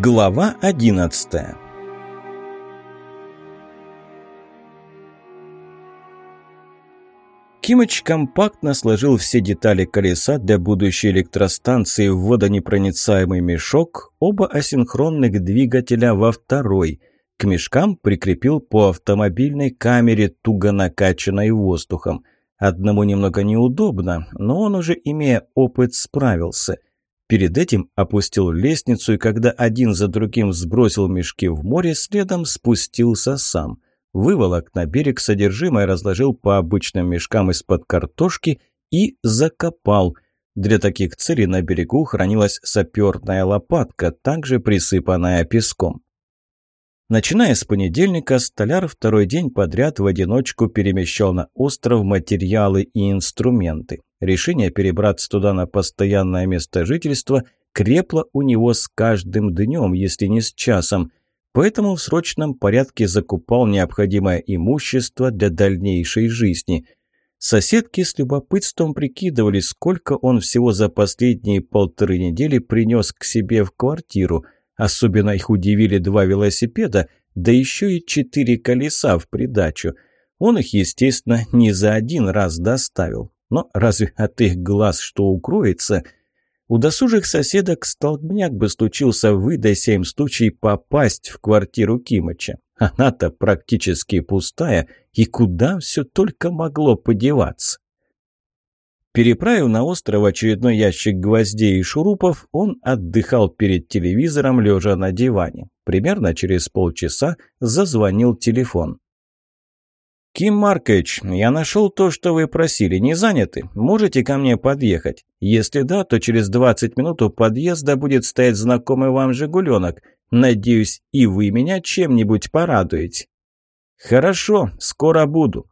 Глава одиннадцатая Кимыч компактно сложил все детали колеса для будущей электростанции в водонепроницаемый мешок, оба асинхронных двигателя во второй. К мешкам прикрепил по автомобильной камере, туго накачанной воздухом. Одному немного неудобно, но он уже, имея опыт, справился – Перед этим опустил лестницу и когда один за другим сбросил мешки в море, следом спустился сам. Выволок на берег содержимое разложил по обычным мешкам из-под картошки и закопал. Для таких целей на берегу хранилась саперная лопатка, также присыпанная песком. Начиная с понедельника, столяр второй день подряд в одиночку перемещал на остров материалы и инструменты. Решение перебраться туда на постоянное место жительства крепло у него с каждым днем, если не с часом. Поэтому в срочном порядке закупал необходимое имущество для дальнейшей жизни. Соседки с любопытством прикидывали, сколько он всего за последние полторы недели принес к себе в квартиру. Особенно их удивили два велосипеда, да еще и четыре колеса в придачу. Он их, естественно, не за один раз доставил. Но разве от их глаз что укроется? У досужих соседок столбняк бы стучился выдай семь случай попасть в квартиру Кимыча. Она-то практически пустая, и куда все только могло подеваться? Переправив на остров очередной ящик гвоздей и шурупов, он отдыхал перед телевизором, лежа на диване. Примерно через полчаса зазвонил телефон. «Ким Маркович, я нашел то, что вы просили. Не заняты? Можете ко мне подъехать? Если да, то через 20 минут у подъезда будет стоять знакомый вам «Жигуленок». Надеюсь, и вы меня чем-нибудь порадуете». «Хорошо, скоро буду».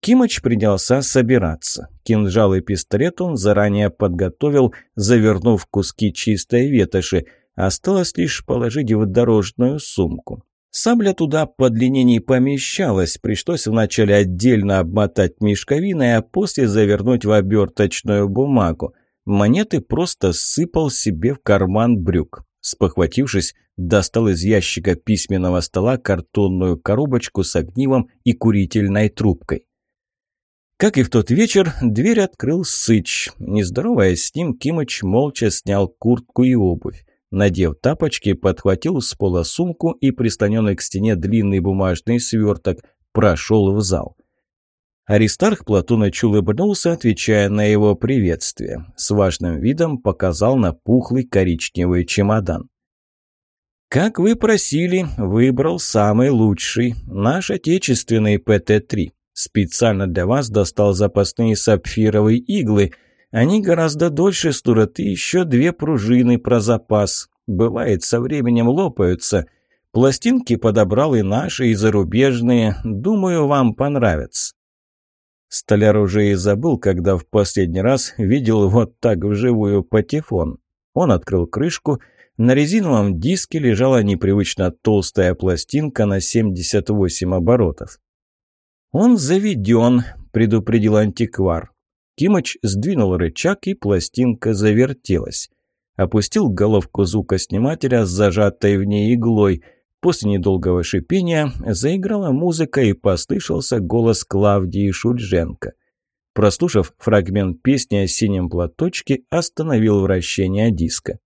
Кимыч принялся собираться. Кинжал и пистолет он заранее подготовил, завернув куски чистой ветоши. Осталось лишь положить в дорожную сумку. Сабля туда по длине не помещалась, пришлось вначале отдельно обмотать мешковиной, а после завернуть в оберточную бумагу. Монеты просто сыпал себе в карман брюк. Спохватившись, достал из ящика письменного стола картонную коробочку с огнивом и курительной трубкой. Как и в тот вечер, дверь открыл Сыч. Не здороваясь с ним, Кимыч молча снял куртку и обувь. Надев тапочки, подхватил с пола сумку и прислоненный к стене длинный бумажный сверток, прошел в зал. Аристарх Платоныч улыбнулся, отвечая на его приветствие. С важным видом показал на пухлый коричневый чемодан. «Как вы просили, выбрал самый лучший, наш отечественный ПТ-3. Специально для вас достал запасные сапфировые иглы – они гораздо дольше служат, и еще две пружины про запас. Бывает, со временем лопаются. Пластинки подобрал и наши, и зарубежные. Думаю, вам понравятся». Столяр уже и забыл, когда в последний раз видел вот так вживую патефон. Он открыл крышку. На резиновом диске лежала непривычно толстая пластинка на 78 оборотов. «Он заведен», — предупредил антиквар. Кимыч сдвинул рычаг, и пластинка завертелась. Опустил головку звукоснимателя с зажатой в ней иглой. После недолгого шипения заиграла музыка и послышался голос Клавдии Шульженко. Прослушав фрагмент песни о синем платочке, остановил вращение диска.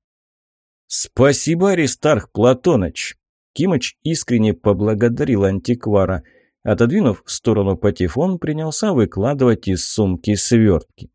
«Спасибо, Аристарх Платоныч!» Кимыч искренне поблагодарил антиквара – Отодвинув в сторону патефон, принялся выкладывать из сумки свертки.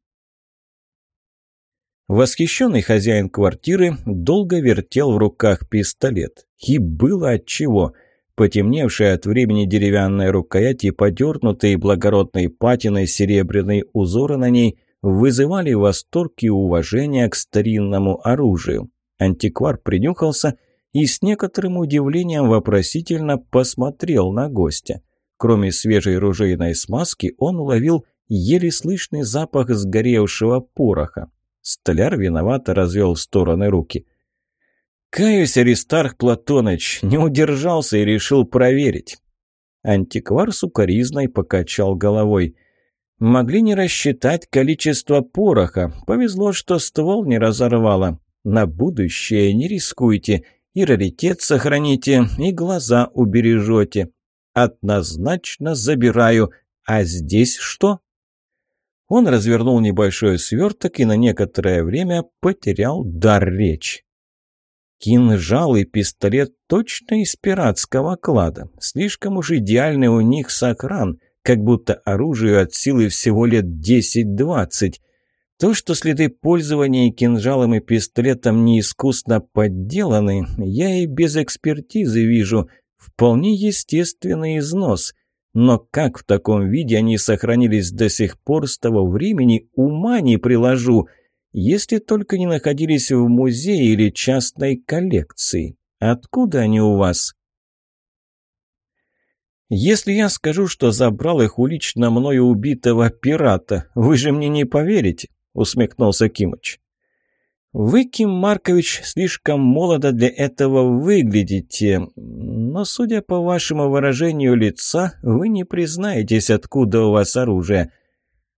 Восхищенный хозяин квартиры долго вертел в руках пистолет. И было отчего. Потемневшая от времени деревянная рукоять и подернутые благородной патиной серебряные узоры на ней вызывали восторг и уважение к старинному оружию. Антиквар принюхался и с некоторым удивлением вопросительно посмотрел на гостя. Кроме свежей ружейной смазки, он уловил еле слышный запах сгоревшего пороха. Столяр виновато развел в стороны руки. «Каюсь, Аристарх Платоныч, не удержался и решил проверить». Антиквар сукоризной покачал головой. «Могли не рассчитать количество пороха. Повезло, что ствол не разорвало. На будущее не рискуйте. и раритет сохраните, и глаза убережете. Однозначно забираю. А здесь что? Он развернул небольшой сверток и на некоторое время потерял дар речи. Кинжал и пистолет точно из пиратского клада. Слишком уж идеальный у них сохран, как будто оружию от силы всего лет 10-20. То, что следы пользования кинжалом и пистолетом неискусно подделаны, я и без экспертизы вижу. Вполне естественный износ. Но как в таком виде они сохранились до сих пор с того времени, ума не приложу. Если только не находились в музее или частной коллекции. Откуда они у вас? Если я скажу, что забрал их у лично мною убитого пирата, вы же мне не поверите усмехнулся Кимыч. «Вы, Ким Маркович, слишком молодо для этого выглядите, но, судя по вашему выражению лица, вы не признаетесь, откуда у вас оружие.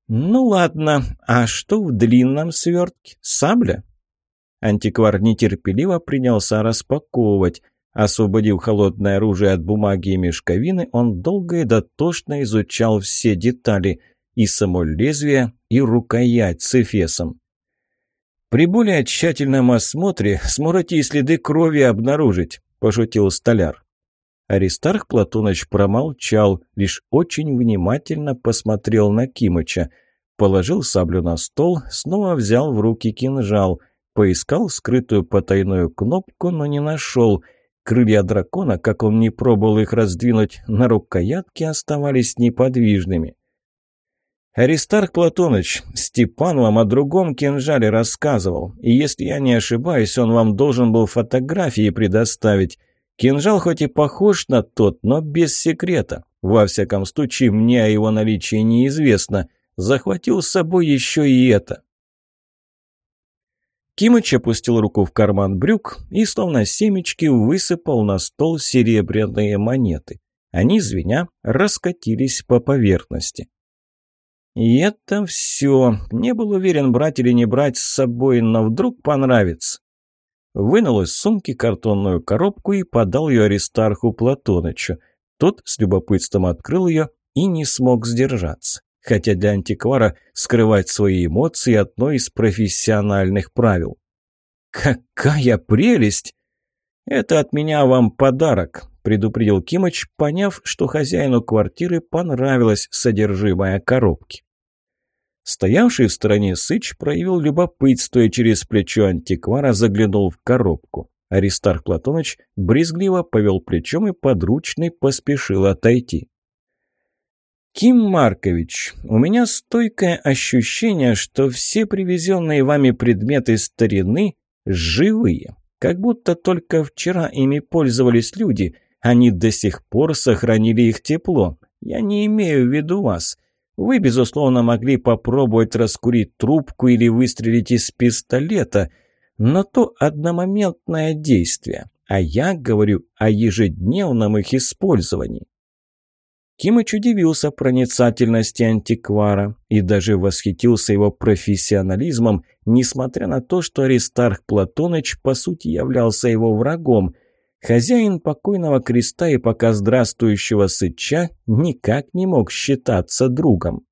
Ну ладно, а что в длинном свертке? Сабля?» Антиквар нетерпеливо принялся распаковывать. Освободив холодное оружие от бумаги и мешковины, он долго и дотошно изучал все детали – и само лезвие, и рукоять с эфесом. «При более тщательном осмотре сможете и следы крови обнаружить», – пошутил столяр. Аристарх Платоныч промолчал, лишь очень внимательно посмотрел на Кимыча. Положил саблю на стол, снова взял в руки кинжал. Поискал скрытую потайную кнопку, но не нашел. Крылья дракона, как он не пробовал их раздвинуть, на рукоятке оставались неподвижными. Аристарх Платоныч, Степан вам о другом кинжале рассказывал, и если я не ошибаюсь, он вам должен был фотографии предоставить. Кинжал хоть и похож на тот, но без секрета. Во всяком случае, мне о его наличии неизвестно. Захватил с собой еще и это. Кимыч опустил руку в карман брюк и, словно семечки, высыпал на стол серебряные монеты. Они, звеня, раскатились по поверхности. И это все. Не был уверен, брать или не брать с собой, но вдруг понравится. Вынул из сумки картонную коробку и подал ее Аристарху Платонычу. Тот с любопытством открыл ее и не смог сдержаться. Хотя для антиквара скрывать свои эмоции – одно из профессиональных правил. «Какая прелесть!» «Это от меня вам подарок», – предупредил Кимыч, поняв, что хозяину квартиры понравилось содержимое коробки. Стоявший в стороне Сыч проявил любопытство и через плечо антиквара заглянул в коробку. Аристарх Платоныч брезгливо повел плечом и подручный поспешил отойти. «Ким Маркович, у меня стойкое ощущение, что все привезенные вами предметы старины живые, как будто только вчера ими пользовались люди, они до сих пор сохранили их тепло. Я не имею в виду вас. Вы, безусловно, могли попробовать раскурить трубку или выстрелить из пистолета, но то одномоментное действие, а я говорю о ежедневном их использовании. Кимыч удивился проницательности антиквара и даже восхитился его профессионализмом, несмотря на то, что Аристарх Платоныч по сути являлся его врагом. Хозяин покойного креста и пока здравствующего сыча никак не мог считаться другом.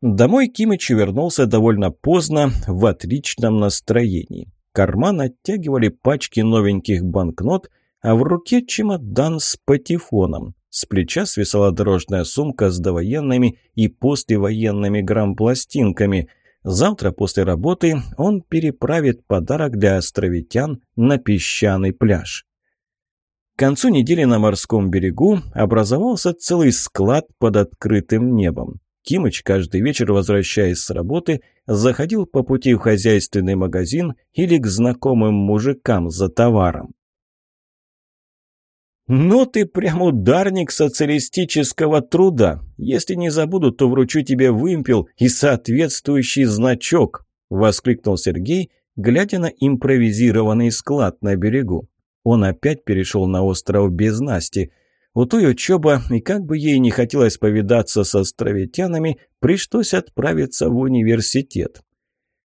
Домой Кимыч вернулся довольно поздно, в отличном настроении. Карман оттягивали пачки новеньких банкнот, а в руке чемодан с патефоном. С плеча свисала дорожная сумка с довоенными и послевоенными грампластинками. Завтра после работы он переправит подарок для островитян на песчаный пляж. К концу недели на морском берегу образовался целый склад под открытым небом. Кимыч каждый вечер, возвращаясь с работы, заходил по пути в хозяйственный магазин или к знакомым мужикам за товаром. «Ну ты прям ударник социалистического труда. Если не забуду, то вручу тебе вымпел и соответствующий значок», — воскликнул Сергей, глядя на импровизированный склад на берегу. Он опять перешел на остров без Насти. У той учеба, и как бы ей не хотелось повидаться с островитянами, пришлось отправиться в университет.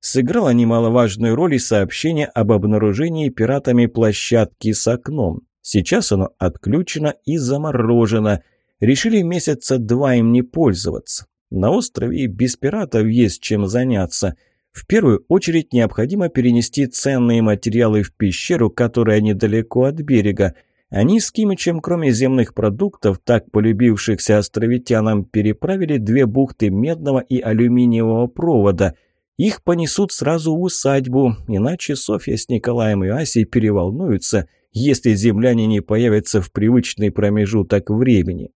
Сыграло немаловажную роль и сообщение об обнаружении пиратами площадки с окном. Сейчас оно отключено и заморожено. Решили месяца два им не пользоваться. На острове без пиратов есть чем заняться. В первую очередь необходимо перенести ценные материалы в пещеру, которая недалеко от берега. Они с Кимичем, кроме земных продуктов, так полюбившихся островитянам, переправили две бухты медного и алюминиевого провода. Их понесут сразу в усадьбу, иначе Софья с Николаем и Асей переволнуются, если земляне не появятся в привычный промежуток времени.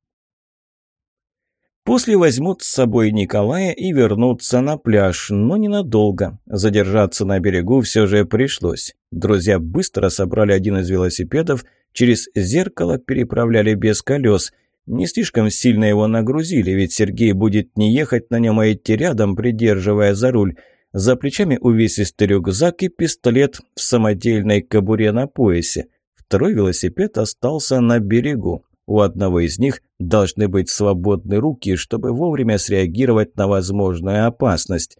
После возьмут с собой Николая и вернутся на пляж, но ненадолго. Задержаться на берегу все же пришлось. Друзья быстро собрали один из велосипедов, через зеркало переправляли без колес. Не слишком сильно его нагрузили, ведь Сергей будет не ехать на нем, а идти рядом, придерживая за руль. За плечами увесистый рюкзак и пистолет в самодельной кобуре на поясе. Второй велосипед остался на берегу. У одного из них должны быть свободны руки, чтобы вовремя среагировать на возможную опасность.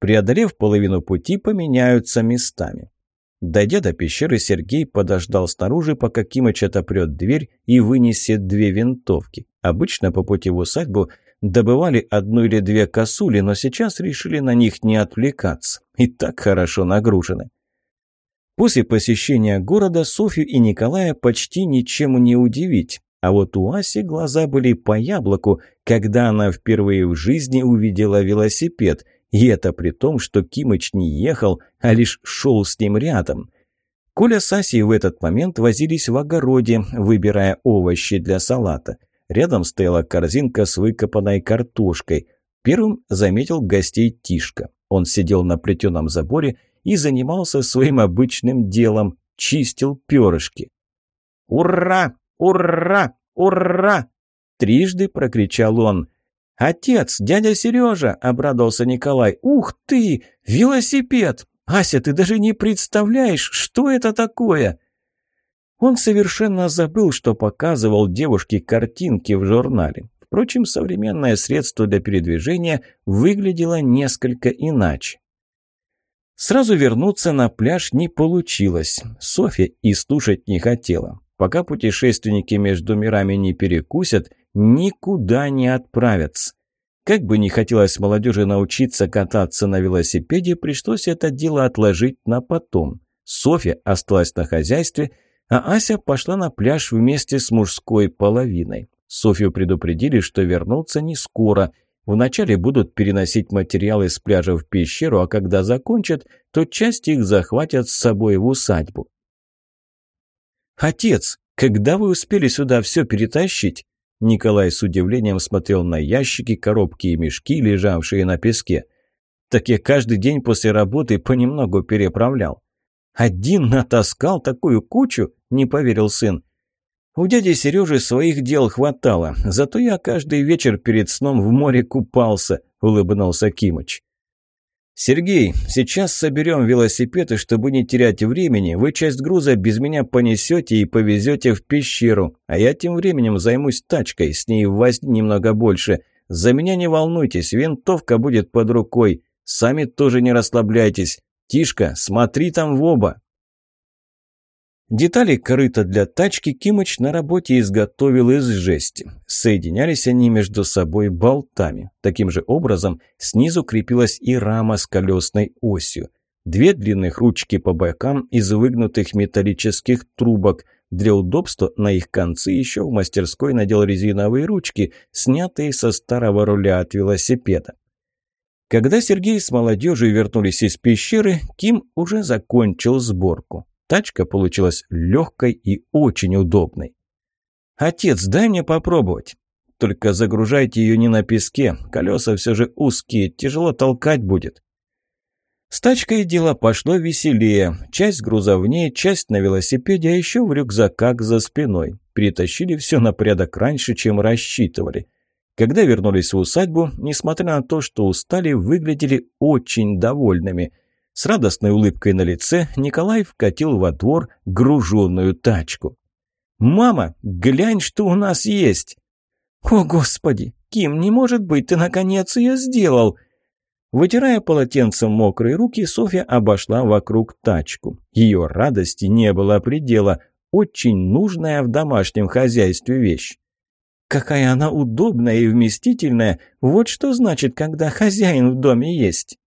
Преодолев половину пути, поменяются местами. Дойдя до пещеры, Сергей подождал снаружи, пока Кимыч отопрет дверь и вынесет две винтовки. Обычно по пути в усадьбу добывали одну или две косули, но сейчас решили на них не отвлекаться. И так хорошо нагружены. После посещения города Софью и Николая почти ничем не удивить. А вот у Аси глаза были по яблоку, когда она впервые в жизни увидела велосипед. И это при том, что Кимыч не ехал, а лишь шел с ним рядом. Коля с Асей в этот момент возились в огороде, выбирая овощи для салата. Рядом стояла корзинка с выкопанной картошкой. Первым заметил гостей Тишка. Он сидел на плетеном заборе и занимался своим обычным делом – чистил перышки. «Ура!» «Ура! Ура!» Трижды прокричал он. «Отец, дядя Сережа!» – обрадовался Николай. «Ух ты! Велосипед! Ася, ты даже не представляешь, что это такое!» Он совершенно забыл, что показывал девушке картинки в журнале. Впрочем, современное средство для передвижения выглядело несколько иначе. Сразу вернуться на пляж не получилось. Софья и слушать не хотела. Пока путешественники между мирами не перекусят, никуда не отправятся. Как бы не хотелось молодежи научиться кататься на велосипеде, пришлось это дело отложить на потом. Софья осталась на хозяйстве, а Ася пошла на пляж вместе с мужской половиной. Софью предупредили, что вернуться не скоро. Вначале будут переносить материалы с пляжа в пещеру, а когда закончат, то часть их захватят с собой в усадьбу. «Отец, когда вы успели сюда все перетащить?» Николай с удивлением смотрел на ящики, коробки и мешки, лежавшие на песке. «Так я каждый день после работы понемногу переправлял». «Один натаскал такую кучу?» – не поверил сын. «У дяди Сережи своих дел хватало, зато я каждый вечер перед сном в море купался», – улыбнулся Кимыч. «Сергей, сейчас соберем велосипеды, чтобы не терять времени. Вы часть груза без меня понесете и повезете в пещеру, а я тем временем займусь тачкой, с ней возни немного больше. За меня не волнуйтесь, винтовка будет под рукой. Сами тоже не расслабляйтесь. Тишка, смотри там в оба». Детали корыта для тачки Кимыч на работе изготовил из жести. Соединялись они между собой болтами. Таким же образом снизу крепилась и рама с колесной осью. Две длинных ручки по бокам из выгнутых металлических трубок. Для удобства на их концы еще в мастерской надел резиновые ручки, снятые со старого руля от велосипеда. Когда Сергей с молодежью вернулись из пещеры, Ким уже закончил сборку. Тачка получилась легкой и очень удобной. «Отец, дай мне попробовать». «Только загружайте ее не на песке, колеса все же узкие, тяжело толкать будет». С тачкой дело пошло веселее. Часть груза в ней, часть на велосипеде, а еще в рюкзаках за спиной. Перетащили все на порядок раньше, чем рассчитывали. Когда вернулись в усадьбу, несмотря на то, что устали, выглядели очень довольными – с радостной улыбкой на лице Николай вкатил во двор груженную тачку. «Мама, глянь, что у нас есть!» «О, Господи! Ким, не может быть, ты наконец ее сделал!» Вытирая полотенцем мокрые руки, Софья обошла вокруг тачку. Ее радости не было предела. Очень нужная в домашнем хозяйстве вещь. Какая она удобная и вместительная. Вот что значит, когда хозяин в доме есть.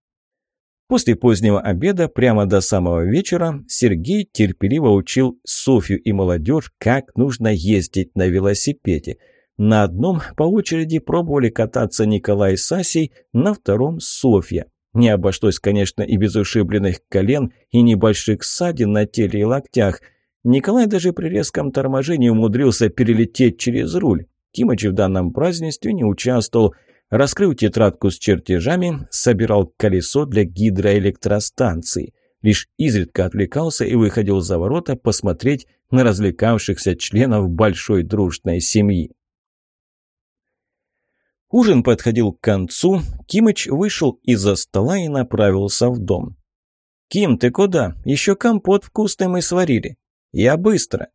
После позднего обеда, прямо до самого вечера, Сергей терпеливо учил Софью и молодежь, как нужно ездить на велосипеде. На одном по очереди пробовали кататься Николай с Асей, на втором – Софья. Не обошлось, конечно, и без ушибленных колен, и небольших ссадин на теле и локтях. Николай даже при резком торможении умудрился перелететь через руль. Кимыч в данном празднестве не участвовал. Раскрыл тетрадку с чертежами, собирал колесо для гидроэлектростанции. Лишь изредка отвлекался и выходил за ворота посмотреть на развлекавшихся членов большой дружной семьи. Ужин подходил к концу, Кимыч вышел из-за стола и направился в дом. «Ким, ты куда? Еще компот вкусный мы сварили». «Я быстро».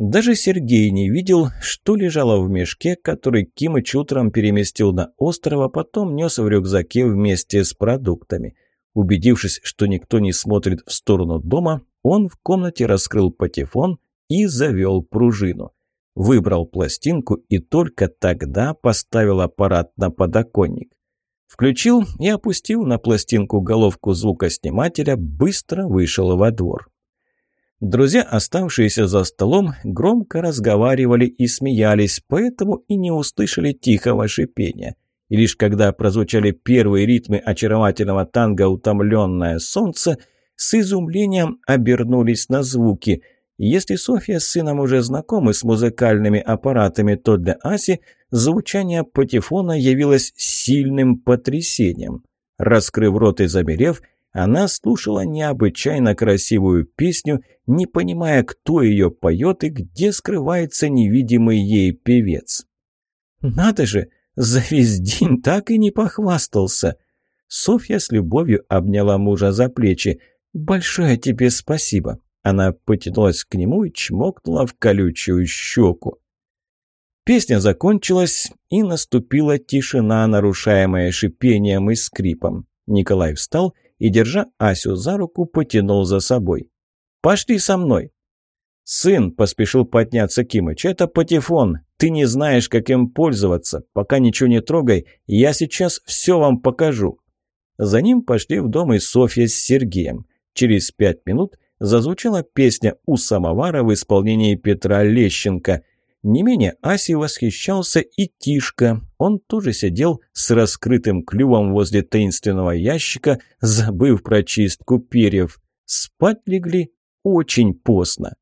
Даже Сергей не видел, что лежало в мешке, который Кимыч утром переместил на остров, а потом нес в рюкзаке вместе с продуктами. Убедившись, что никто не смотрит в сторону дома, он в комнате раскрыл патефон и завел пружину. Выбрал пластинку и только тогда поставил аппарат на подоконник. Включил и опустил на пластинку головку звукоснимателя, быстро вышел во двор. Друзья, оставшиеся за столом, громко разговаривали и смеялись, поэтому и не услышали тихого шипения. И лишь когда прозвучали первые ритмы очаровательного танго «Утомленное солнце», с изумлением обернулись на звуки. Если Софья с сыном уже знакомы с музыкальными аппаратами, то для Аси звучание патефона явилось сильным потрясением. Раскрыв рот и замерев, она слушала необычайно красивую песню, не понимая, кто ее поет и где скрывается невидимый ей певец. «Надо же, за весь день так и не похвастался!» Софья с любовью обняла мужа за плечи. «Большое тебе спасибо!» Она потянулась к нему и чмокнула в колючую щеку. Песня закончилась, и наступила тишина, нарушаемая шипением и скрипом. Николай встал и, держа Асю за руку, потянул за собой. «Пошли со мной!» «Сын!» – поспешил подняться Кимыч. «Это патефон. Ты не знаешь, как им пользоваться. Пока ничего не трогай, я сейчас все вам покажу». За ним пошли в дом и Софья с Сергеем. Через пять минут зазвучала песня «У самовара» в исполнении Петра Лещенко. Не менее Аси восхищался и Тишка. Он тоже сидел с раскрытым клювом возле таинственного ящика, забыв про чистку перьев. Спать легли очень поздно.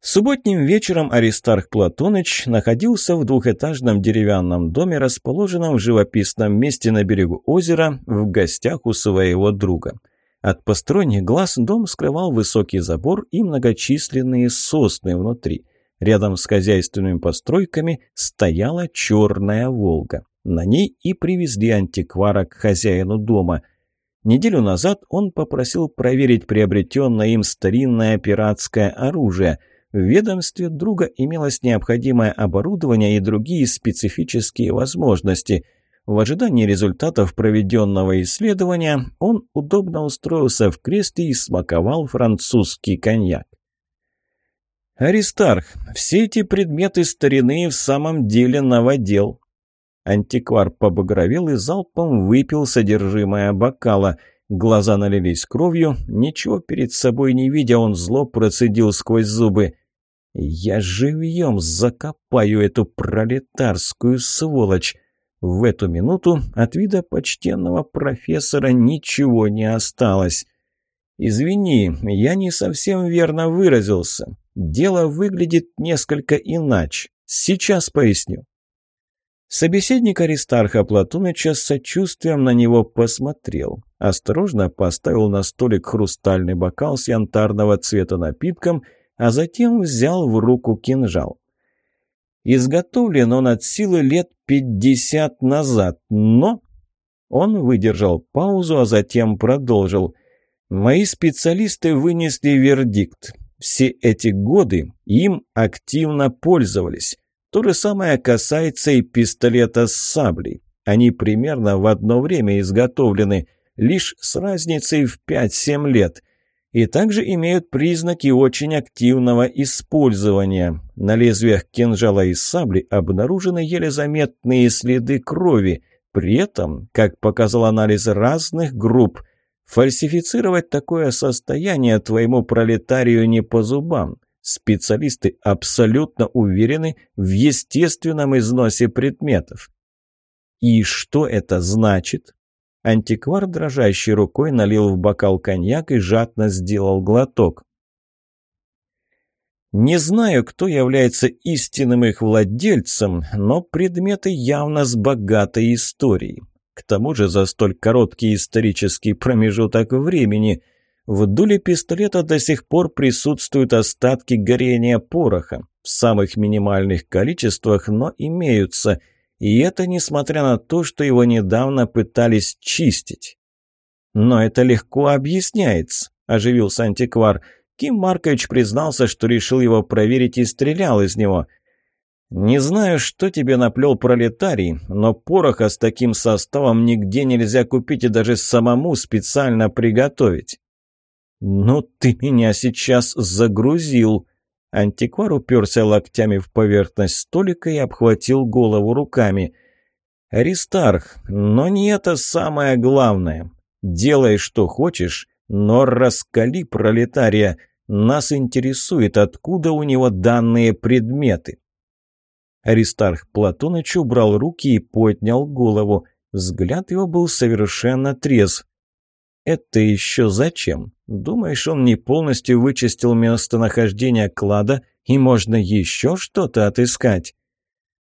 Субботним вечером Аристарх Платоныч находился в двухэтажном деревянном доме, расположенном в живописном месте на берегу озера, в гостях у своего друга – от посторонних глаз дом скрывал высокий забор и многочисленные сосны внутри. Рядом с хозяйственными постройками стояла черная «Волга». На ней и привезли антиквара к хозяину дома. Неделю назад он попросил проверить приобретенное им старинное пиратское оружие. В ведомстве друга имелось необходимое оборудование и другие специфические возможности – в ожидании результатов проведенного исследования он удобно устроился в кресле и смаковал французский коньяк. «Аристарх, все эти предметы старины в самом деле новодел». Антиквар побагровел и залпом выпил содержимое бокала. Глаза налились кровью, ничего перед собой не видя, он зло процедил сквозь зубы. «Я живьем закопаю эту пролетарскую сволочь!» В эту минуту от вида почтенного профессора ничего не осталось. «Извини, я не совсем верно выразился. Дело выглядит несколько иначе. Сейчас поясню». Собеседник Аристарха Платоныча с сочувствием на него посмотрел. Осторожно поставил на столик хрустальный бокал с янтарного цвета напитком, а затем взял в руку кинжал. Изготовлен он от силы лет пятьдесят назад, но... Он выдержал паузу, а затем продолжил. «Мои специалисты вынесли вердикт. Все эти годы им активно пользовались. То же самое касается и пистолета с саблей. Они примерно в одно время изготовлены, лишь с разницей в 5-7 лет – и также имеют признаки очень активного использования. На лезвиях кинжала и сабли обнаружены еле заметные следы крови, при этом, как показал анализ разных групп, фальсифицировать такое состояние твоему пролетарию не по зубам. Специалисты абсолютно уверены в естественном износе предметов. И что это значит? Антиквар дрожащей рукой налил в бокал коньяк и жадно сделал глоток. Не знаю, кто является истинным их владельцем, но предметы явно с богатой историей. К тому же за столь короткий исторический промежуток времени в дуле пистолета до сих пор присутствуют остатки горения пороха. В самых минимальных количествах, но имеются – и это несмотря на то, что его недавно пытались чистить. «Но это легко объясняется», – оживился антиквар. Ким Маркович признался, что решил его проверить и стрелял из него. «Не знаю, что тебе наплел пролетарий, но пороха с таким составом нигде нельзя купить и даже самому специально приготовить». «Ну ты меня сейчас загрузил», Антиквар уперся локтями в поверхность столика и обхватил голову руками. «Аристарх, но не это самое главное. Делай, что хочешь, но раскали пролетария. Нас интересует, откуда у него данные предметы». Аристарх Платоныч убрал руки и поднял голову. Взгляд его был совершенно трезв. «Это еще зачем? Думаешь, он не полностью вычистил местонахождение клада и можно еще что-то отыскать?»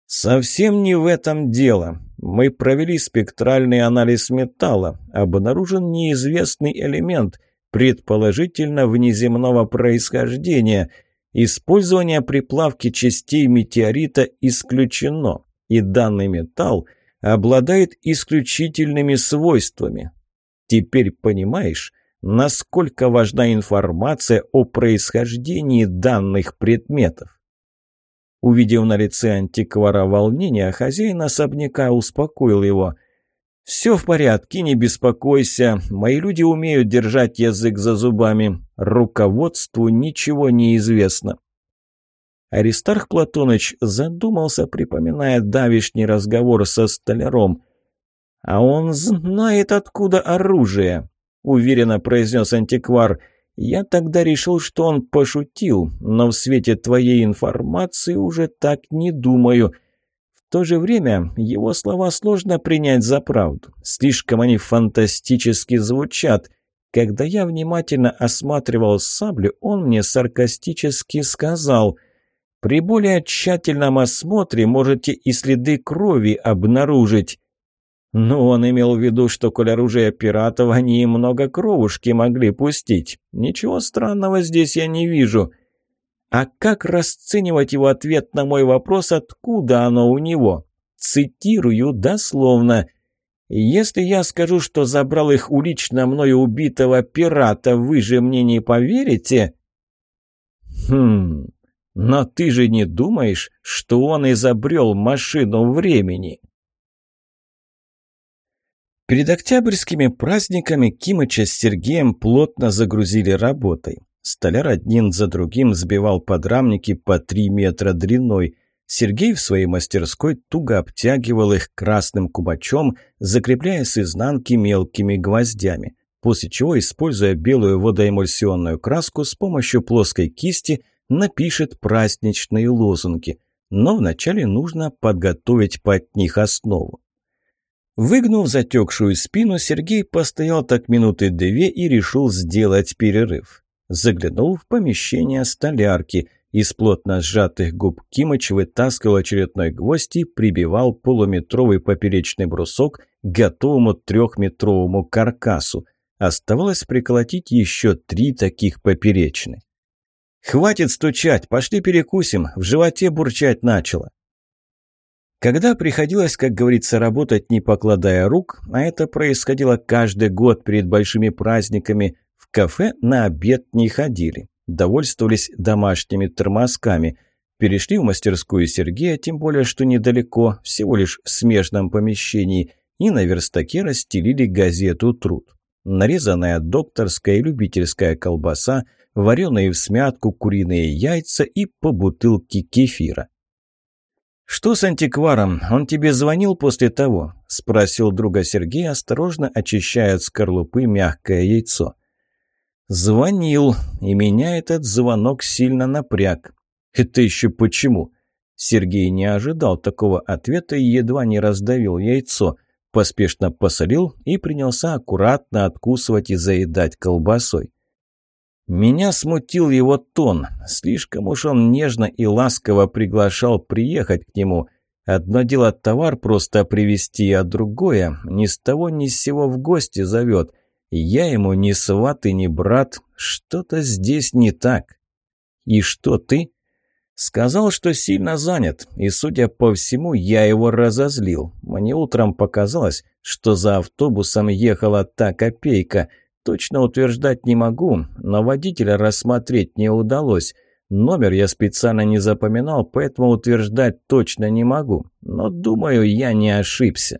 «Совсем не в этом дело. Мы провели спектральный анализ металла. Обнаружен неизвестный элемент, предположительно внеземного происхождения. Использование при плавке частей метеорита исключено, и данный металл обладает исключительными свойствами. Теперь понимаешь, насколько важна информация о происхождении данных предметов. Увидев на лице антиквара волнение, хозяин особняка успокоил его. «Все в порядке, не беспокойся. Мои люди умеют держать язык за зубами. Руководству ничего не известно». Аристарх Платоныч задумался, припоминая давишний разговор со столяром. «А он знает, откуда оружие», — уверенно произнес антиквар. «Я тогда решил, что он пошутил, но в свете твоей информации уже так не думаю». В то же время его слова сложно принять за правду. Слишком они фантастически звучат. Когда я внимательно осматривал саблю, он мне саркастически сказал «При более тщательном осмотре можете и следы крови обнаружить». Ну, он имел в виду, что, коль оружие пиратов, они и много кровушки могли пустить. Ничего странного здесь я не вижу. А как расценивать его ответ на мой вопрос, откуда оно у него? Цитирую дословно. «Если я скажу, что забрал их у лично мною убитого пирата, вы же мне не поверите?» «Хм, но ты же не думаешь, что он изобрел машину времени?» Перед октябрьскими праздниками Кимыча с Сергеем плотно загрузили работой. Столяр один за другим сбивал подрамники по три метра длиной. Сергей в своей мастерской туго обтягивал их красным кубачом, закрепляя с изнанки мелкими гвоздями, после чего, используя белую водоэмульсионную краску, с помощью плоской кисти напишет праздничные лозунги. Но вначале нужно подготовить под них основу. Выгнув затекшую спину, Сергей постоял так минуты две и решил сделать перерыв. Заглянул в помещение столярки. Из плотно сжатых губ Кимыч вытаскивал очередной гвоздь и прибивал полуметровый поперечный брусок к готовому трехметровому каркасу. Оставалось приколотить еще три таких поперечных. «Хватит стучать, пошли перекусим», в животе бурчать начало. Когда приходилось, как говорится, работать не покладая рук, а это происходило каждый год перед большими праздниками, в кафе на обед не ходили, довольствовались домашними тормозками. Перешли в мастерскую Сергея, тем более, что недалеко, всего лишь в смежном помещении, и на верстаке расстелили газету «Труд». Нарезанная докторская и любительская колбаса, вареные в смятку куриные яйца и по бутылке кефира. «Что с антикваром? Он тебе звонил после того?» – спросил друга Сергей, осторожно очищая от скорлупы мягкое яйцо. «Звонил, и меня этот звонок сильно напряг. «Это еще почему?» Сергей не ожидал такого ответа и едва не раздавил яйцо, поспешно посолил и принялся аккуратно откусывать и заедать колбасой. Меня смутил его тон. Слишком уж он нежно и ласково приглашал приехать к нему. Одно дело товар просто привезти, а другое ни с того ни с сего в гости зовет. Я ему ни сват и ни брат. Что-то здесь не так. «И что ты?» Сказал, что сильно занят, и, судя по всему, я его разозлил. Мне утром показалось, что за автобусом ехала та копейка. Точно утверждать не могу, но водителя рассмотреть не удалось. Номер я специально не запоминал, поэтому утверждать точно не могу. Но, думаю, я не ошибся.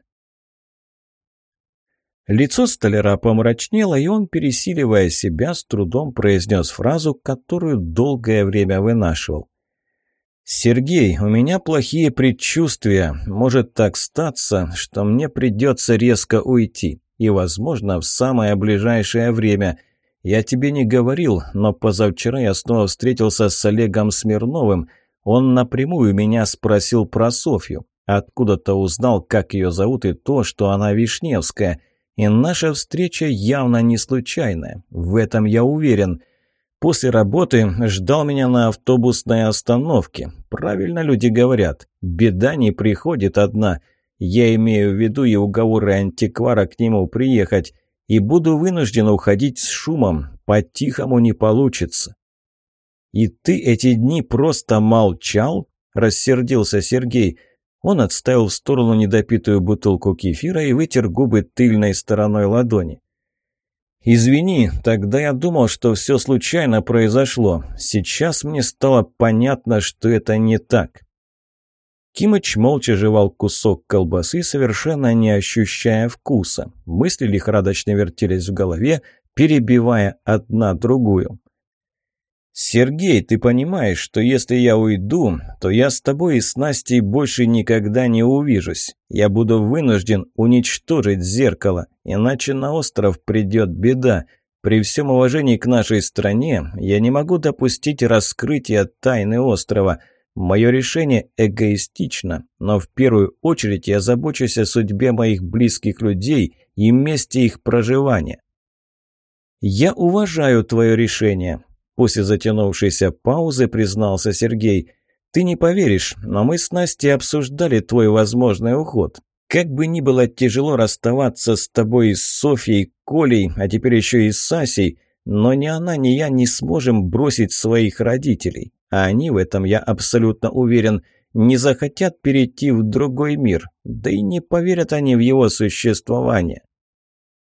Лицо столяра помрачнело, и он, пересиливая себя, с трудом произнес фразу, которую долгое время вынашивал. «Сергей, у меня плохие предчувствия. Может так статься, что мне придется резко уйти. И, возможно, в самое ближайшее время. Я тебе не говорил, но позавчера я снова встретился с Олегом Смирновым. Он напрямую меня спросил про Софью. Откуда-то узнал, как ее зовут и то, что она Вишневская. И наша встреча явно не случайная. В этом я уверен». После работы ждал меня на автобусной остановке. Правильно люди говорят, беда не приходит одна. Я имею в виду и уговоры антиквара к нему приехать. И буду вынужден уходить с шумом. По-тихому не получится. «И ты эти дни просто молчал?» – рассердился Сергей. Он отставил в сторону недопитую бутылку кефира и вытер губы тыльной стороной ладони. «Извини, тогда я думал, что все случайно произошло. Сейчас мне стало понятно, что это не так». Кимыч молча жевал кусок колбасы, совершенно не ощущая вкуса. Мысли лихорадочно вертелись в голове, перебивая одна другую. «Сергей, ты понимаешь, что если я уйду, то я с тобой и с Настей больше никогда не увижусь. Я буду вынужден уничтожить зеркало, иначе на остров придет беда. При всем уважении к нашей стране я не могу допустить раскрытия тайны острова. Мое решение эгоистично, но в первую очередь я забочусь о судьбе моих близких людей и месте их проживания». «Я уважаю твое решение», После затянувшейся паузы признался Сергей. «Ты не поверишь, но мы с Настей обсуждали твой возможный уход. Как бы ни было тяжело расставаться с тобой, с Софьей, Колей, а теперь еще и с Сасей, но ни она, ни я не сможем бросить своих родителей. А они в этом, я абсолютно уверен, не захотят перейти в другой мир, да и не поверят они в его существование.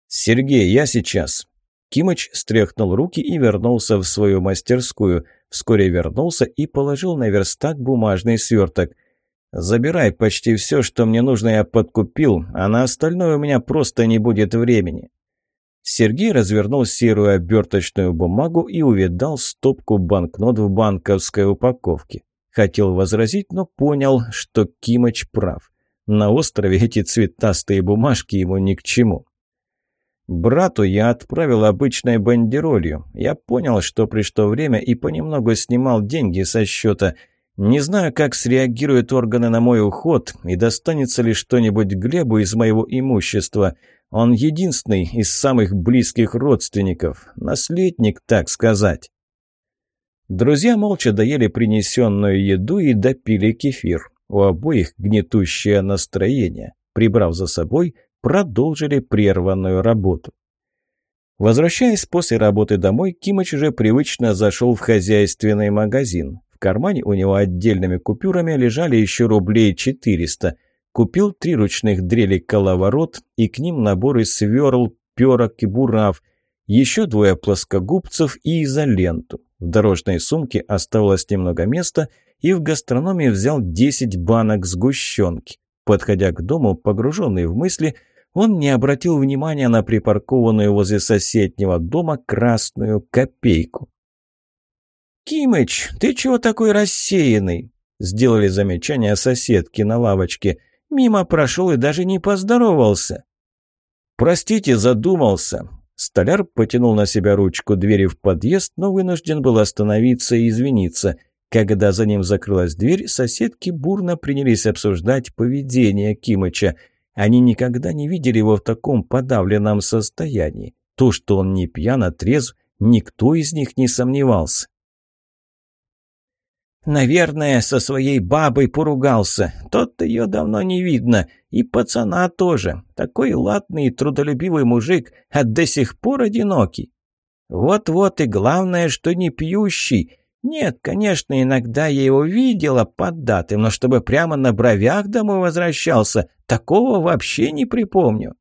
«Сергей, я сейчас Кимыч стряхнул руки и вернулся в свою мастерскую. Вскоре вернулся и положил на верстак бумажный сверток. «Забирай почти все, что мне нужно, я подкупил, а на остальное у меня просто не будет времени». Сергей развернул серую оберточную бумагу и увидал стопку банкнот в банковской упаковке. Хотел возразить, но понял, что Кимыч прав. На острове эти цветастые бумажки ему ни к чему. Брату я отправил обычной бандеролью. Я понял, что пришло время и понемногу снимал деньги со счета. Не знаю, как среагируют органы на мой уход и достанется ли что-нибудь Глебу из моего имущества. Он единственный из самых близких родственников. Наследник, так сказать. Друзья молча доели принесенную еду и допили кефир. У обоих гнетущее настроение. Прибрав за собой, продолжили прерванную работу. Возвращаясь после работы домой, Кимыч уже привычно зашел в хозяйственный магазин. В кармане у него отдельными купюрами лежали еще рублей 400. Купил три ручных дрели коловорот и к ним наборы сверл, перок и бурав, еще двое плоскогубцев и изоленту. В дорожной сумке оставалось немного места, и в гастрономе взял 10 банок сгущенки. Подходя к дому, погруженный в мысли, он не обратил внимания на припаркованную возле соседнего дома красную копейку. «Кимыч, ты чего такой рассеянный?» Сделали замечание соседки на лавочке. Мимо прошел и даже не поздоровался. «Простите, задумался». Столяр потянул на себя ручку двери в подъезд, но вынужден был остановиться и извиниться. Когда за ним закрылась дверь, соседки бурно принялись обсуждать поведение Кимыча. Они никогда не видели его в таком подавленном состоянии. То, что он не пьян, а трезв, никто из них не сомневался. Наверное, со своей бабой поругался. Тот-то ее давно не видно. И пацана тоже. Такой ладный и трудолюбивый мужик, а до сих пор одинокий. Вот-вот и главное, что не пьющий. Нет, конечно, иногда я его видела поддатым, но чтобы прямо на бровях домой возвращался, такого вообще не припомню.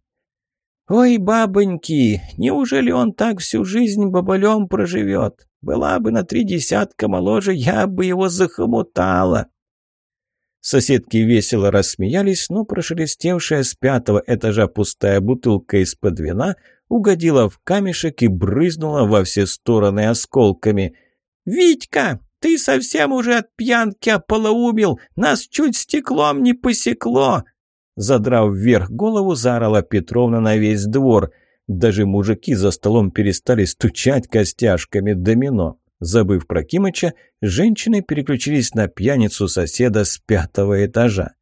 «Ой, бабоньки, неужели он так всю жизнь бабалем проживет? Была бы на три десятка моложе, я бы его захомутала». Соседки весело рассмеялись, но прошелестевшая с пятого этажа пустая бутылка из-под вина угодила в камешек и брызнула во все стороны осколками. «Витька, ты совсем уже от пьянки ополоумил! Нас чуть стеклом не посекло!» Задрав вверх голову, заорала Петровна на весь двор. Даже мужики за столом перестали стучать костяшками домино. Забыв про Кимыча, женщины переключились на пьяницу соседа с пятого этажа.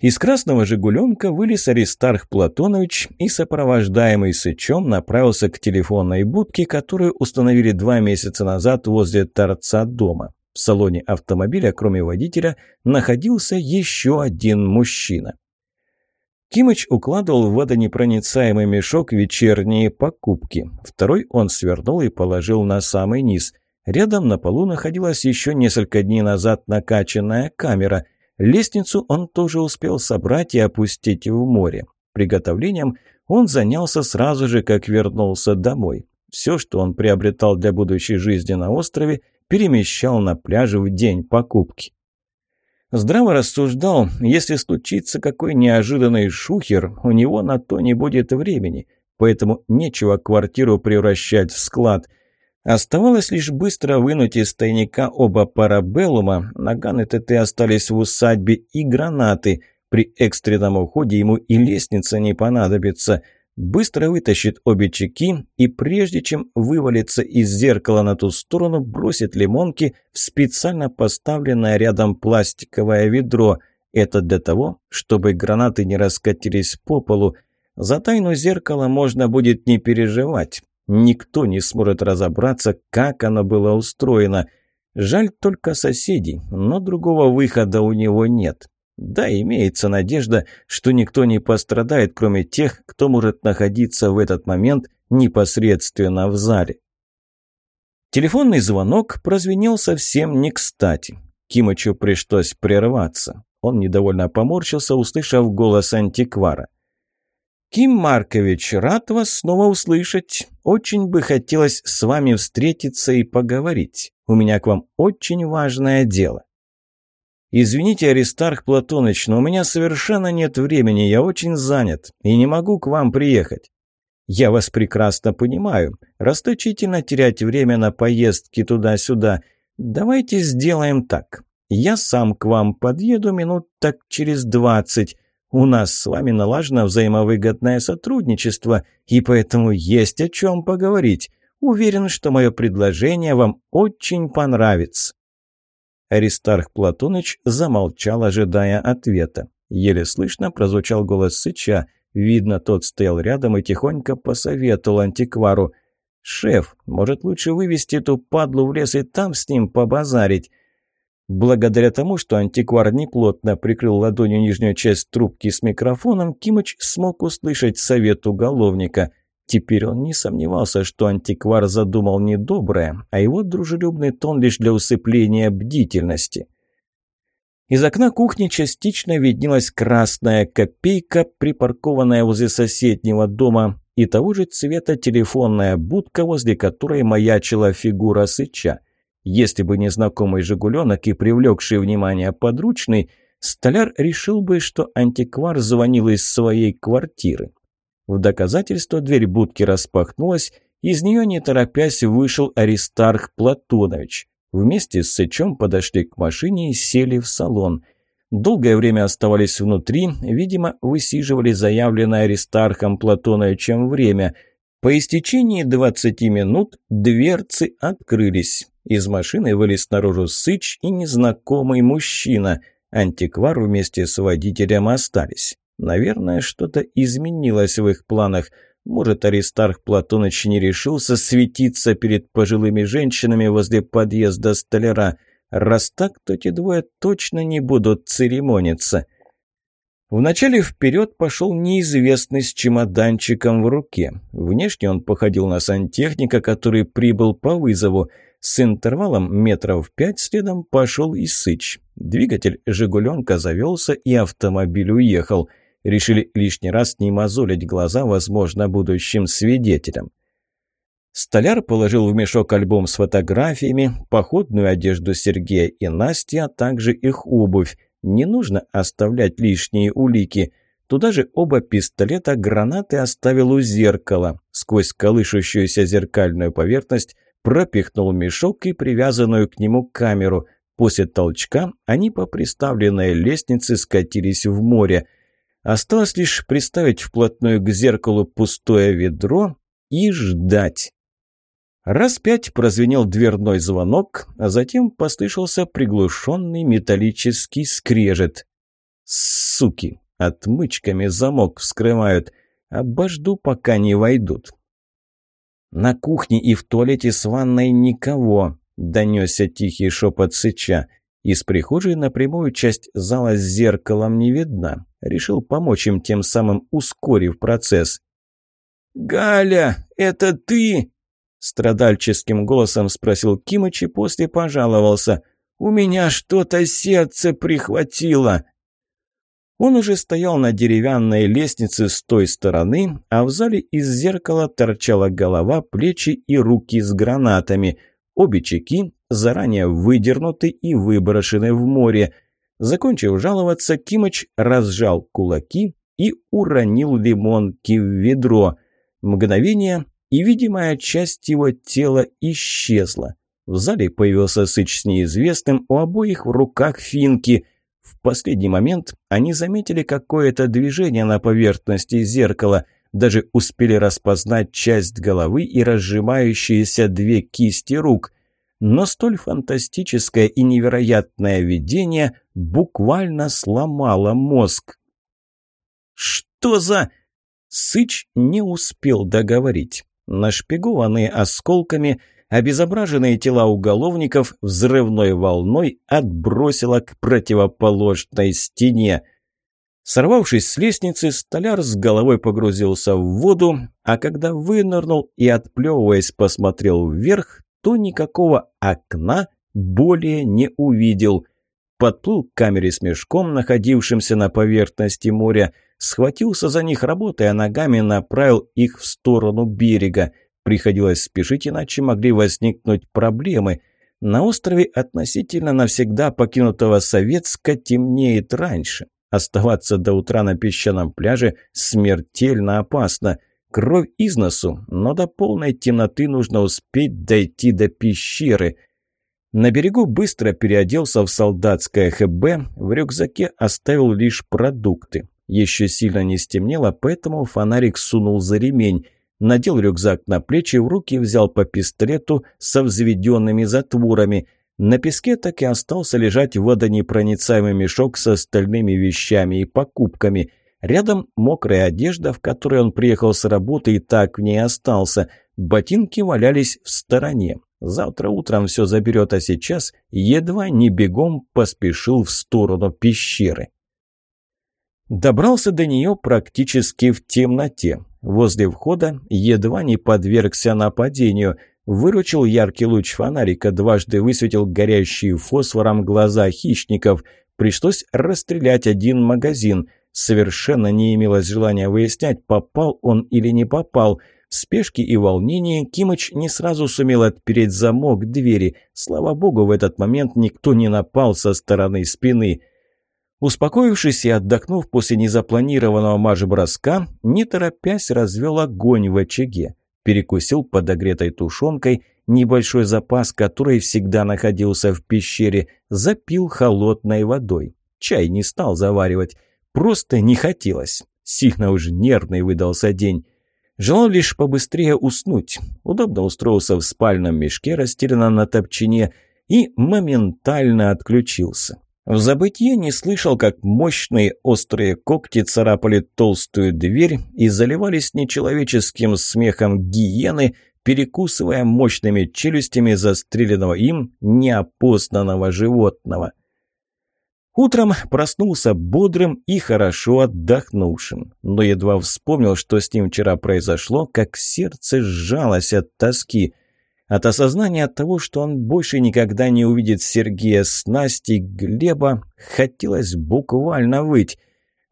Из красного «Жигуленка» вылез Аристарх Платонович и, сопровождаемый Сычом, направился к телефонной будке, которую установили два месяца назад возле торца дома. В салоне автомобиля, кроме водителя, находился еще один мужчина. Кимыч укладывал в водонепроницаемый мешок вечерние покупки. Второй он свернул и положил на самый низ. Рядом на полу находилась еще несколько дней назад накачанная камера. Лестницу он тоже успел собрать и опустить в море. Приготовлением он занялся сразу же, как вернулся домой. Все, что он приобретал для будущей жизни на острове – перемещал на пляже в день покупки. Здраво рассуждал, если случится какой неожиданный шухер, у него на то не будет времени, поэтому нечего квартиру превращать в склад. Оставалось лишь быстро вынуть из тайника оба парабеллума, наганы ТТ остались в усадьбе и гранаты. При экстренном уходе ему и лестница не понадобится – быстро вытащит обе чеки и прежде чем вывалиться из зеркала на ту сторону, бросит лимонки в специально поставленное рядом пластиковое ведро. Это для того, чтобы гранаты не раскатились по полу. За тайну зеркала можно будет не переживать. Никто не сможет разобраться, как оно было устроено. Жаль только соседей, но другого выхода у него нет. Да, имеется надежда, что никто не пострадает, кроме тех, кто может находиться в этот момент непосредственно в зале. Телефонный звонок прозвенел совсем не кстати. Кимычу пришлось прерваться. Он недовольно поморщился, услышав голос антиквара. «Ким Маркович, рад вас снова услышать. Очень бы хотелось с вами встретиться и поговорить. У меня к вам очень важное дело». «Извините, Аристарх Платоныч, но у меня совершенно нет времени, я очень занят и не могу к вам приехать». «Я вас прекрасно понимаю. Расточительно терять время на поездки туда-сюда. Давайте сделаем так. Я сам к вам подъеду минут так через двадцать. У нас с вами налажено взаимовыгодное сотрудничество, и поэтому есть о чем поговорить. Уверен, что мое предложение вам очень понравится». Аристарх Платоныч замолчал, ожидая ответа. Еле слышно прозвучал голос Сыча. Видно, тот стоял рядом и тихонько посоветовал антиквару. «Шеф, может, лучше вывести эту падлу в лес и там с ним побазарить?» Благодаря тому, что антиквар неплотно прикрыл ладонью нижнюю часть трубки с микрофоном, Кимыч смог услышать совет уголовника. Теперь он не сомневался, что антиквар задумал недоброе, а его дружелюбный тон лишь для усыпления бдительности. Из окна кухни частично виднелась красная копейка, припаркованная возле соседнего дома, и того же цвета телефонная будка, возле которой маячила фигура сыча. Если бы не знакомый «Жигуленок» и привлекший внимание подручный, столяр решил бы, что антиквар звонил из своей квартиры. В доказательство дверь будки распахнулась, из нее, не торопясь, вышел Аристарх Платонович. Вместе с Сычом подошли к машине и сели в салон. Долгое время оставались внутри, видимо, высиживали заявленное Аристархом Платоновичем время. По истечении 20 минут дверцы открылись. Из машины вылез наружу Сыч и незнакомый мужчина. Антиквар вместе с водителем остались. Наверное, что-то изменилось в их планах – может, Аристарх Платоныч не решился светиться перед пожилыми женщинами возле подъезда столяра. Раз так, то эти двое точно не будут церемониться. Вначале вперед пошел неизвестный с чемоданчиком в руке. Внешне он походил на сантехника, который прибыл по вызову. С интервалом метров пять следом пошел и Сыч. Двигатель «Жигуленка» завелся, и автомобиль уехал – решили лишний раз не мозолить глаза, возможно, будущим свидетелям. Столяр положил в мешок альбом с фотографиями, походную одежду Сергея и Насти, а также их обувь. Не нужно оставлять лишние улики. Туда же оба пистолета гранаты оставил у зеркала. Сквозь колышущуюся зеркальную поверхность пропихнул мешок и привязанную к нему камеру. После толчка они по приставленной лестнице скатились в море – Осталось лишь приставить вплотную к зеркалу пустое ведро и ждать. Раз пять прозвенел дверной звонок, а затем послышался приглушенный металлический скрежет. «Суки! Отмычками замок вскрывают. Обожду, пока не войдут». «На кухне и в туалете с ванной никого», — донесся тихий шепот сыча. Из прихожей напрямую часть зала с зеркалом не видна. Решил помочь им, тем самым ускорив процесс. «Галя, это ты?» Страдальческим голосом спросил Кимыч и после пожаловался. «У меня что-то сердце прихватило!» Он уже стоял на деревянной лестнице с той стороны, а в зале из зеркала торчала голова, плечи и руки с гранатами. Обе чеки заранее выдернуты и выброшены в море – Закончив жаловаться, Кимыч разжал кулаки и уронил лимонки в ведро. Мгновение, и видимая часть его тела исчезла. В зале появился Сыч с неизвестным, у обоих в руках финки. В последний момент они заметили какое-то движение на поверхности зеркала, даже успели распознать часть головы и разжимающиеся две кисти рук – но столь фантастическое и невероятное видение буквально сломало мозг. «Что за...» Сыч не успел договорить. Нашпигованные осколками, обезображенные тела уголовников взрывной волной отбросило к противоположной стене. Сорвавшись с лестницы, столяр с головой погрузился в воду, а когда вынырнул и, отплевываясь, посмотрел вверх, то никакого окна более не увидел. Подплыл к камере с мешком, находившимся на поверхности моря, схватился за них, работая ногами, направил их в сторону берега. Приходилось спешить, иначе могли возникнуть проблемы. На острове относительно навсегда покинутого Советска темнеет раньше. Оставаться до утра на песчаном пляже смертельно опасно. Кровь из носу, но до полной темноты нужно успеть дойти до пещеры. На берегу быстро переоделся в солдатское ХБ, в рюкзаке оставил лишь продукты. Еще сильно не стемнело, поэтому фонарик сунул за ремень. Надел рюкзак на плечи, в руки взял по пистолету со взведенными затворами. На песке так и остался лежать водонепроницаемый мешок с остальными вещами и покупками. Рядом мокрая одежда, в которой он приехал с работы и так в ней остался. Ботинки валялись в стороне. Завтра утром все заберет, а сейчас едва не бегом поспешил в сторону пещеры. Добрался до нее практически в темноте. Возле входа едва не подвергся нападению. Выручил яркий луч фонарика, дважды высветил горящие фосфором глаза хищников. Пришлось расстрелять один магазин. Совершенно не имелось желания выяснять, попал он или не попал. В спешке и волнении Кимыч не сразу сумел отпереть замок двери. Слава богу, в этот момент никто не напал со стороны спины. Успокоившись и отдохнув после незапланированного марш-броска, не торопясь развел огонь в очаге. Перекусил подогретой тушенкой, небольшой запас которой всегда находился в пещере, запил холодной водой. Чай не стал заваривать, просто не хотелось. Сильно уж нервный выдался день. Желал лишь побыстрее уснуть. Удобно устроился в спальном мешке, расстеленном на топчине, и моментально отключился. В забытье не слышал, как мощные острые когти царапали толстую дверь и заливались нечеловеческим смехом гиены, перекусывая мощными челюстями застреленного им неопознанного животного. Утром проснулся бодрым и хорошо отдохнувшим, но едва вспомнил, что с ним вчера произошло, как сердце сжалось от тоски. От осознания того, что он больше никогда не увидит Сергея с Настей, Глеба, хотелось буквально выть.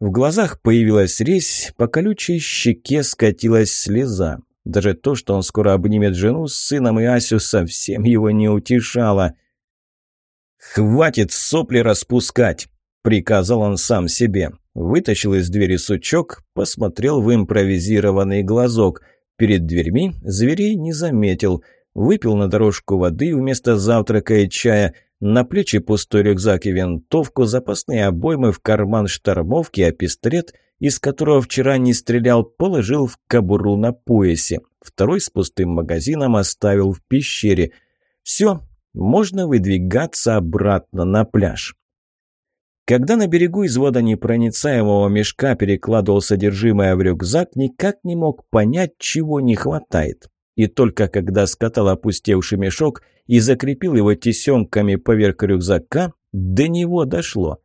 В глазах появилась резь, по колючей щеке скатилась слеза. Даже то, что он скоро обнимет жену с сыном и Асю, совсем его не утешало – «Хватит сопли распускать!» – приказал он сам себе. Вытащил из двери сучок, посмотрел в импровизированный глазок. Перед дверьми зверей не заметил. Выпил на дорожку воды вместо завтрака и чая. На плечи пустой рюкзак и винтовку, запасные обоймы в карман штормовки, а пистолет, из которого вчера не стрелял, положил в кобуру на поясе. Второй с пустым магазином оставил в пещере. Все, можно выдвигаться обратно на пляж. Когда на берегу из водонепроницаемого мешка перекладывал содержимое в рюкзак, никак не мог понять, чего не хватает. И только когда скатал опустевший мешок и закрепил его тесемками поверх рюкзака, до него дошло.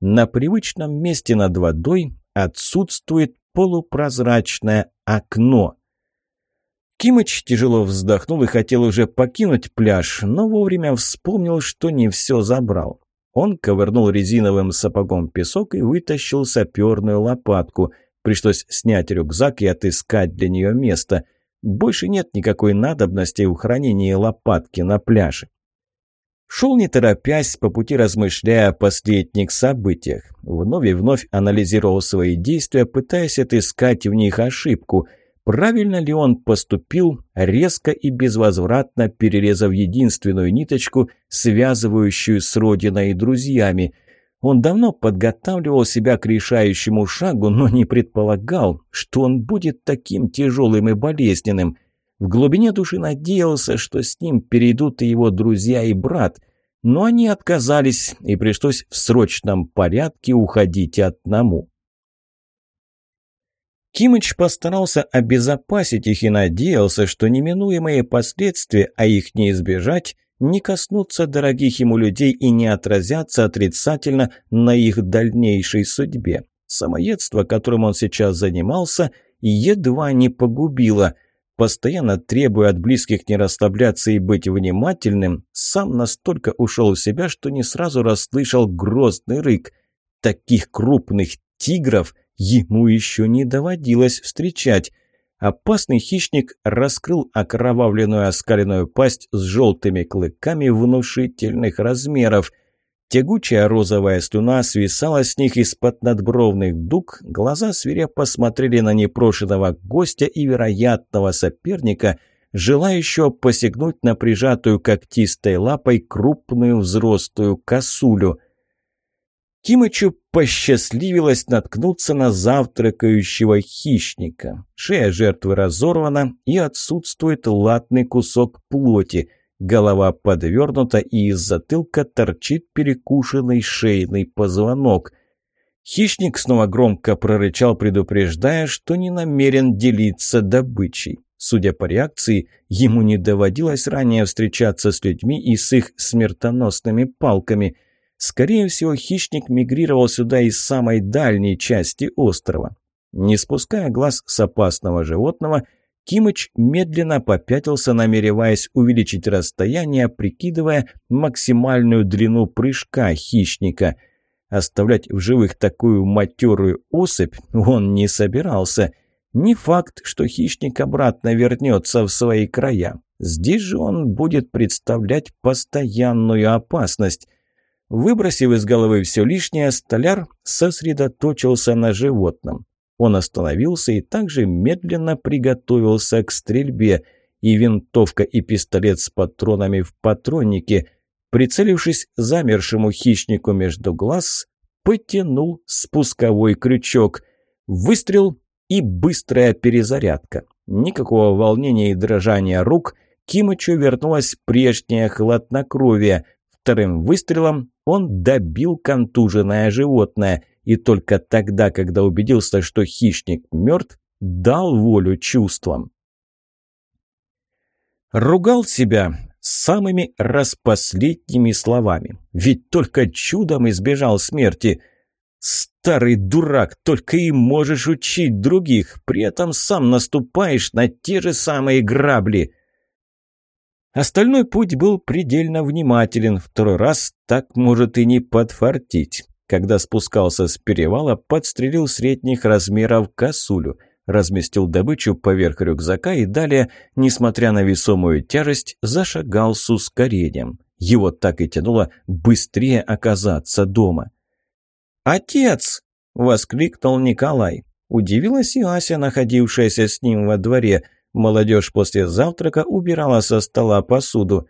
На привычном месте над водой отсутствует полупрозрачное окно. Кимыч тяжело вздохнул и хотел уже покинуть пляж, но вовремя вспомнил, что не все забрал. Он ковырнул резиновым сапогом песок и вытащил саперную лопатку. Пришлось снять рюкзак и отыскать для нее место. Больше нет никакой надобности в хранении лопатки на пляже. Шел не торопясь, по пути размышляя о последних событиях. Вновь и вновь анализировал свои действия, пытаясь отыскать в них ошибку – Правильно ли он поступил, резко и безвозвратно перерезав единственную ниточку, связывающую с родиной и друзьями? Он давно подготавливал себя к решающему шагу, но не предполагал, что он будет таким тяжелым и болезненным. В глубине души надеялся, что с ним перейдут и его друзья и брат, но они отказались, и пришлось в срочном порядке уходить одному. Кимыч постарался обезопасить их и надеялся, что неминуемые последствия, а их не избежать, не коснутся дорогих ему людей и не отразятся отрицательно на их дальнейшей судьбе. Самоедство, которым он сейчас занимался, едва не погубило. Постоянно требуя от близких не расслабляться и быть внимательным, сам настолько ушел в себя, что не сразу расслышал грозный рык. Таких крупных тигров – ему еще не доводилось встречать. Опасный хищник раскрыл окровавленную оскаленную пасть с желтыми клыками внушительных размеров. Тягучая розовая слюна свисала с них из-под надбровных дуг, глаза свирепо смотрели на непрошенного гостя и вероятного соперника, желающего посягнуть на прижатую когтистой лапой крупную взрослую косулю – Кимычу посчастливилось наткнуться на завтракающего хищника. Шея жертвы разорвана и отсутствует латный кусок плоти. Голова подвернута и из затылка торчит перекушенный шейный позвонок. Хищник снова громко прорычал, предупреждая, что не намерен делиться добычей. Судя по реакции, ему не доводилось ранее встречаться с людьми и с их смертоносными палками – Скорее всего, хищник мигрировал сюда из самой дальней части острова. Не спуская глаз с опасного животного, Кимыч медленно попятился, намереваясь увеличить расстояние, прикидывая максимальную длину прыжка хищника. Оставлять в живых такую матерую особь он не собирался. Не факт, что хищник обратно вернется в свои края. Здесь же он будет представлять постоянную опасность. Выбросив из головы все лишнее, столяр сосредоточился на животном. Он остановился и также медленно приготовился к стрельбе, и винтовка и пистолет с патронами в патроннике, прицелившись замершему хищнику между глаз, потянул спусковой крючок. Выстрел и быстрая перезарядка. Никакого волнения и дрожания рук, Кимычу вернулось прежнее хладнокровие. Вторым выстрелом он добил контуженное животное, и только тогда, когда убедился, что хищник мертв, дал волю чувствам. Ругал себя самыми распоследними словами, ведь только чудом избежал смерти – Старый дурак, только и можешь учить других, при этом сам наступаешь на те же самые грабли. Остальной путь был предельно внимателен, второй раз так может и не подфартить. Когда спускался с перевала, подстрелил средних размеров косулю, разместил добычу поверх рюкзака и далее, несмотря на весомую тяжесть, зашагал с ускорением. Его так и тянуло быстрее оказаться дома. «Отец!» – воскликнул Николай. Удивилась и Ася, находившаяся с ним во дворе. Молодежь после завтрака убирала со стола посуду.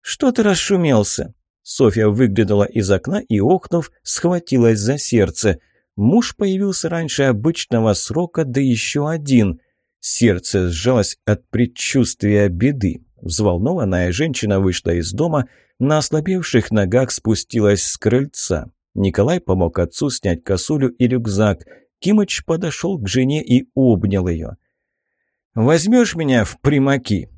«Что ты расшумелся?» Софья выглянула из окна и, охнув, схватилась за сердце. Муж появился раньше обычного срока, да еще один. Сердце сжалось от предчувствия беды. Взволнованная женщина вышла из дома, на ослабевших ногах спустилась с крыльца. Николай помог отцу снять косулю и рюкзак. Кимыч подошел к жене и обнял ее. «Возьмешь меня в примаки?»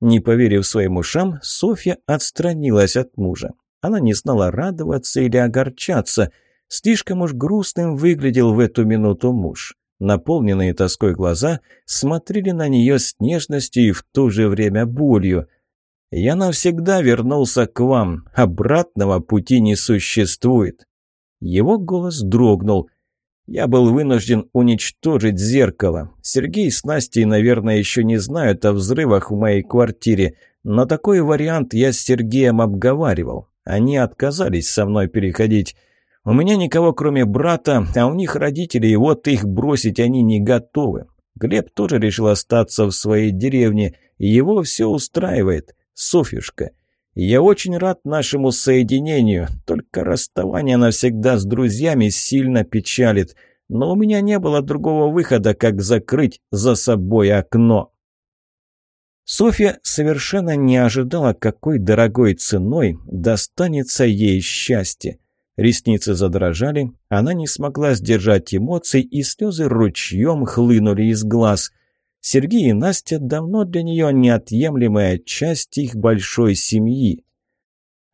Не поверив своим ушам, Софья отстранилась от мужа. Она не знала, радоваться или огорчаться. Слишком уж грустным выглядел в эту минуту муж. Наполненные тоской глаза смотрели на нее с нежностью и в то же время болью. «Я навсегда вернулся к вам. Обратного пути не существует. Его голос дрогнул. «Я был вынужден уничтожить зеркало. Сергей с Настей, наверное, еще не знают о взрывах в моей квартире, но такой вариант я с Сергеем обговаривал. Они отказались со мной переходить. У меня никого, кроме брата, а у них родители, и вот их бросить они не готовы. Глеб тоже решил остаться в своей деревне, его все устраивает. Софюшка, я очень рад нашему соединению, только расставание навсегда с друзьями сильно печалит. Но у меня не было другого выхода, как закрыть за собой окно. Софья совершенно не ожидала, какой дорогой ценой достанется ей счастье. Ресницы задрожали, она не смогла сдержать эмоций, и слезы ручьем хлынули из глаз – Сергей и Настя давно для нее неотъемлемая часть их большой семьи.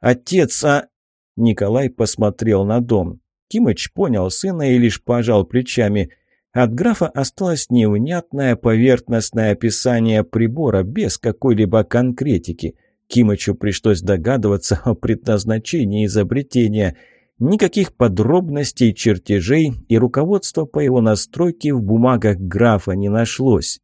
«Отец, а...» Николай посмотрел на дом. Кимыч понял сына и лишь пожал плечами. От графа осталось невнятное поверхностное описание прибора без какой-либо конкретики. Кимычу пришлось догадываться о предназначении изобретения. Никаких подробностей, чертежей и руководства по его настройке в бумагах графа не нашлось.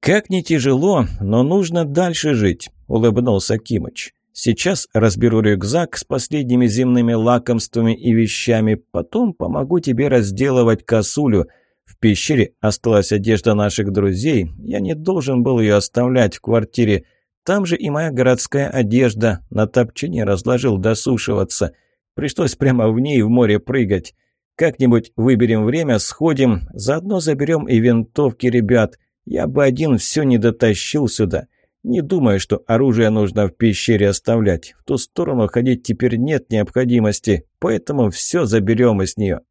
«Как не тяжело, но нужно дальше жить», – улыбнулся Кимыч. «Сейчас разберу рюкзак с последними земными лакомствами и вещами, потом помогу тебе разделывать косулю. В пещере осталась одежда наших друзей, я не должен был ее оставлять в квартире. Там же и моя городская одежда, на топчине разложил досушиваться. Пришлось прямо в ней в море прыгать. Как-нибудь выберем время, сходим, заодно заберем и винтовки ребят». Я бы один все не дотащил сюда. Не думаю, что оружие нужно в пещере оставлять. В ту сторону ходить теперь нет необходимости, поэтому все заберем из нее».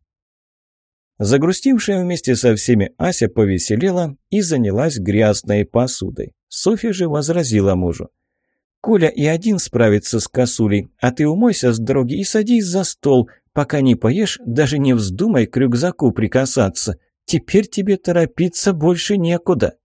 Загрустившая вместе со всеми Ася повеселела и занялась грязной посудой. Софья же возразила мужу. «Коля и один справится с косулей, а ты умойся с дороги и садись за стол. Пока не поешь, даже не вздумай к рюкзаку прикасаться. Теперь тебе торопиться больше некуда».